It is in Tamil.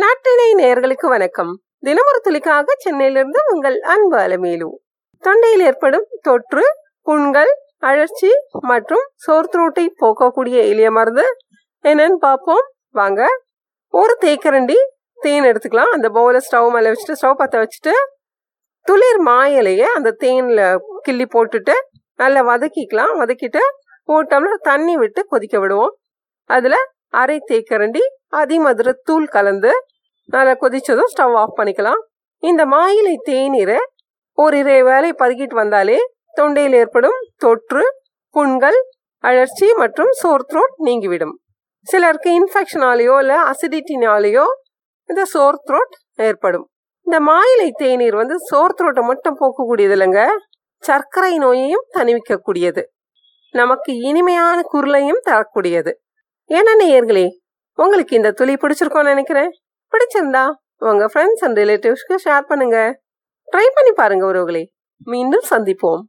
நாட்டினை நேர்களுக்கு வணக்கம். தினமொரு துளிக்காக சென்னையிலிருந்து உங்கள் அன்பு அலமேலு. தொண்டையில் ஏற்படும் தொற்று புண்கள் அழற்சி மற்றும் சோர்த்ரோட்டை போக்கக்கூடிய எளிய மருந்து என்னன்னு பார்ப்போம். வாங்க. ஒரு தேக்கரண்டி தேன் எடுத்துக்கலாம். அந்த பவுல ஸ்டவ் மேலே வச்சுட்டு ஸ்டவ் பற்ற வச்சுட்டு துளிர் மாயிலையே அந்த தேனில் கிள்ளி போட்டுட்டு நல்லா வதக்கிக்கலாம். வதக்கிட்டு ஒரு டம்ளர் தண்ணி விட்டு கொதிக்க விடுவோம். அதில் அரை தேக்கரண்டி அதிமதுர தூள் கலந்து நல்லா கொதிச்சதும் ஸ்டவ் ஆஃப் பண்ணிக்கலாம். இந்த மாயிலை தேநீரை ஒரு இரு வேலை பதுக்கிட்டு வந்தாலே தொண்டையில் ஏற்படும் தொற்று புண்கள் அழற்சி மற்றும் சோர் த்ரோட் நீங்கிவிடும். சிலருக்கு இன்ஃபெக்ஷனாலேயோ இல்லை அசிடிட்டினாலேயோ இந்த சோர் த்ரோட் ஏற்படும். இந்த மாயிலை தேநீர் வந்து சோர் த்ரோட்டை மட்டும் போக்கக்கூடியது இல்லைங்க. சர்க்கரை நோயையும் தணிவிக்கக்கூடியது. நமக்கு இனிமையான குரலையும் தரக்கூடியது. என்ன நேயர்களே உங்களுக்கு இந்த துளி பிடிச்சிருக்கோம்னு நினைக்கிறேன். பிடிச்சிருந்தா உங்க ஃப்ரெண்ட்ஸ் அண்ட் ரிலேட்டிவ்ஸ்க்கு ஷேர் பண்ணுங்க. ட்ரை பண்ணி பாருங்க உறவுகளே. மீண்டும் சந்திப்போம்.